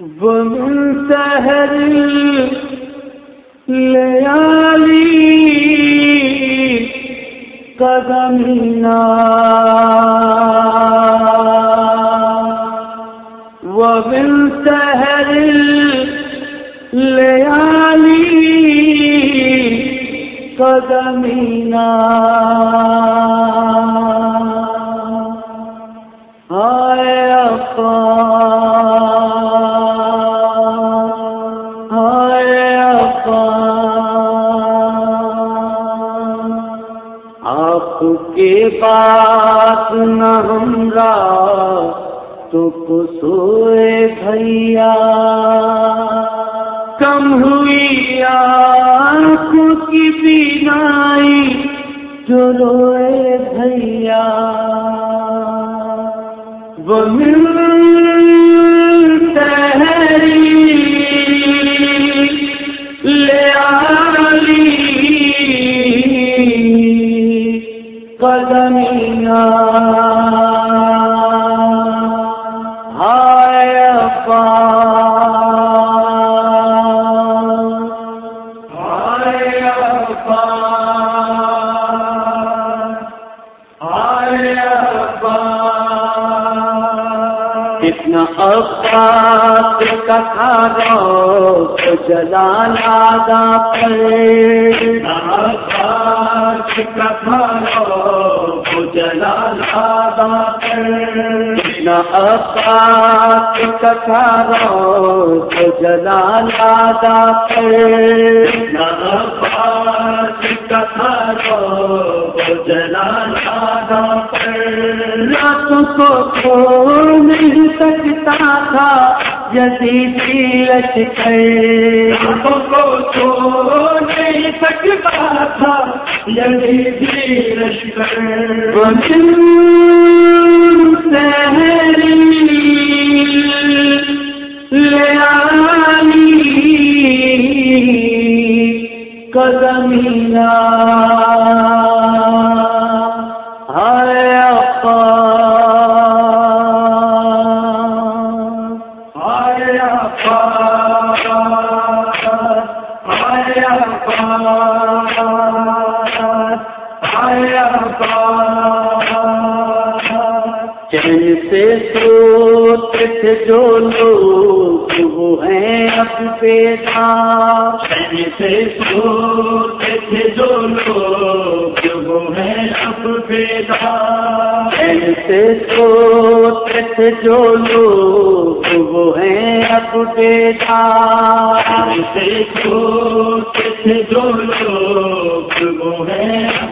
ومن سهر الليالي قدمنا. ومن سهر الليالي قدمنا. کے بات نہ ہمرا تو کسوئے بھیا۔ کم ہوئی آنکھوں کی بینائی جو روئے بھیا۔ وہ تحری قدمینا ہائے افا افات کا کھارو تو جلال آدھا پر۔ افات کا کھارو تو جلال آدھا پر۔ اتنا افات کا کھارو تو جلال آدھا پر افات کا کھارو تو پر۔ راتوں کو چھوڑ نہیں سکتا تھا یزیدی لشکر راتوں کو چھوڑ نہیں سکتا تھا یزیدی لشکر وزن سہری قدمینا سوتے تھے جو لوگ وہ ہیں اب چین سے سوتے تھے جو لوگ وہ ہیں اب چین سے سوتے تھے جو لوگ وہ ہیں اب پیدا چین سے سوتے تھے جو لوگ وہ ہیں اب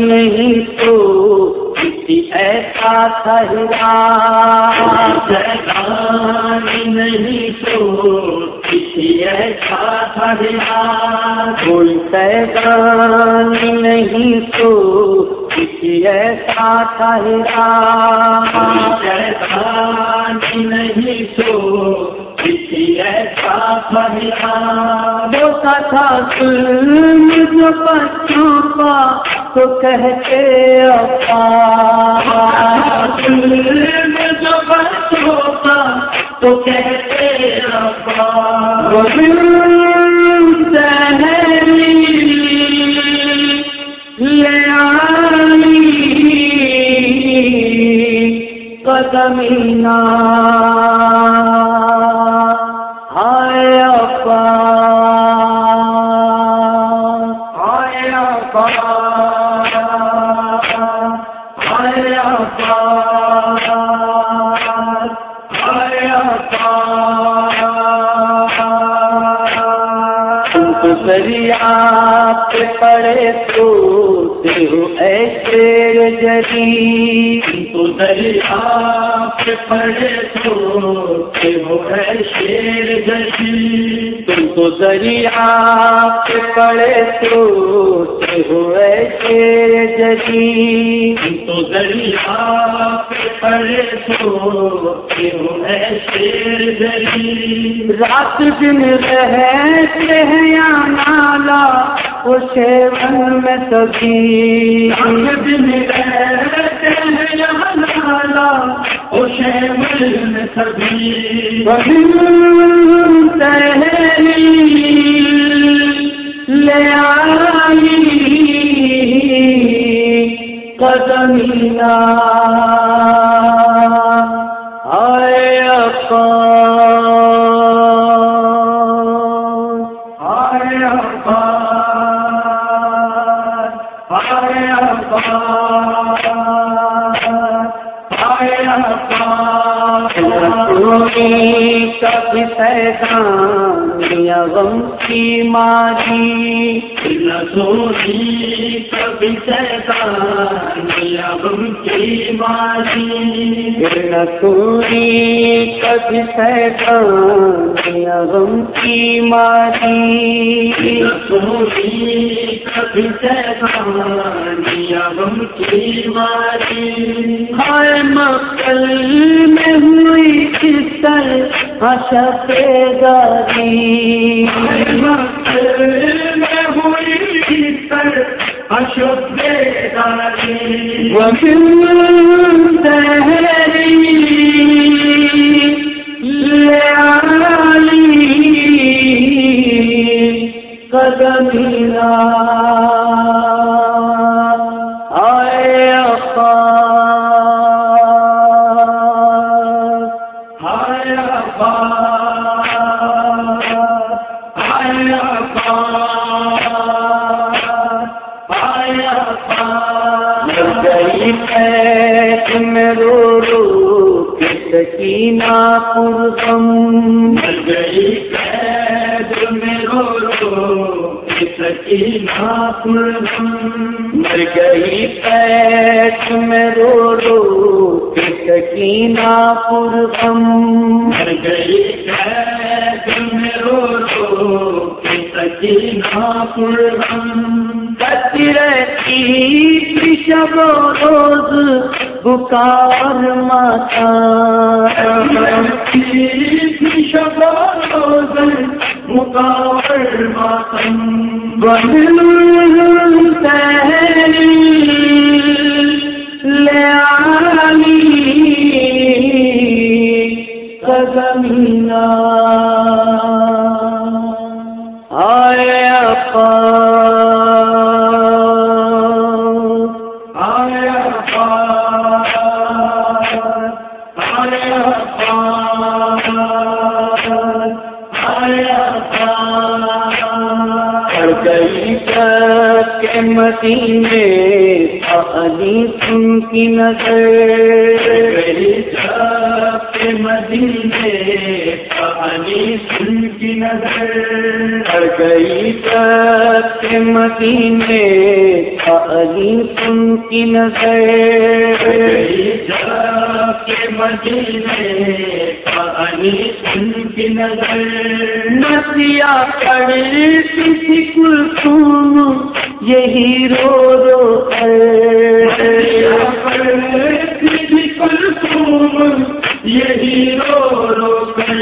نہیں تو کسی ایسا ٹھہرا سیدانی نہیں تو کسی ایسا ٹھہرا کوئی سیدانی نہیں تو ایسا نہیں تو کسی ایسا ٹھہرا تھا جو بچوں کا تو کہتے افا ظلم جو بچوں کا تو کہتے افا کمینہ ہائے ابا۔ ہائے ابا۔ ہائے ابا۔ ہائے پڑے تو ہو ایسے جری تو دریا پہ پڑے تو ہو ایسے جری تم تو دریا پہ پڑے تو ہو ایسے جری تو دریا پہ پڑے تو ہو ایسے جری رات دن رہتے ہیں یا نالا من میں سبھی۔ اسے مل میں سبھی۔ لے آئی قدمینا۔ آئے آئے آئے ابا کبھی سیدان غم کی ماری سونی کبھی سیدان غم کی ماری نسوری کبھی سیدان غم کی ماری سونی کبھی سیدان غم کی ماری ہائے مکل میں ہوئی کس طرح حشر داری میں ہوئی اشوک داری ومن دہری لے قدمینا گئی ہے میں رو رو کے سکینہ پرغم۔ مر گئی قید میں رو رو سکینہ پرغم۔ مر گئی پیٹ میں رو رو کے سکینہ پرغم۔ مر گئی قید میں رو رو سکینہ پرغم۔ کرتی رہتی شب روز بکار ماتا مقابل ماتم بن تحری لے آئی قدمینا آئے اپا کے مدینے علی سن کی نظر۔ کے مدینے پانی سن کی نظر۔ کر گئی کے مدینے علی سن کی نظر۔ کے مدینے پانی سن کی نظر۔ نسیا کڑی کسی کلثوم یہی رو رو کر۔ یہی رو رو کر۔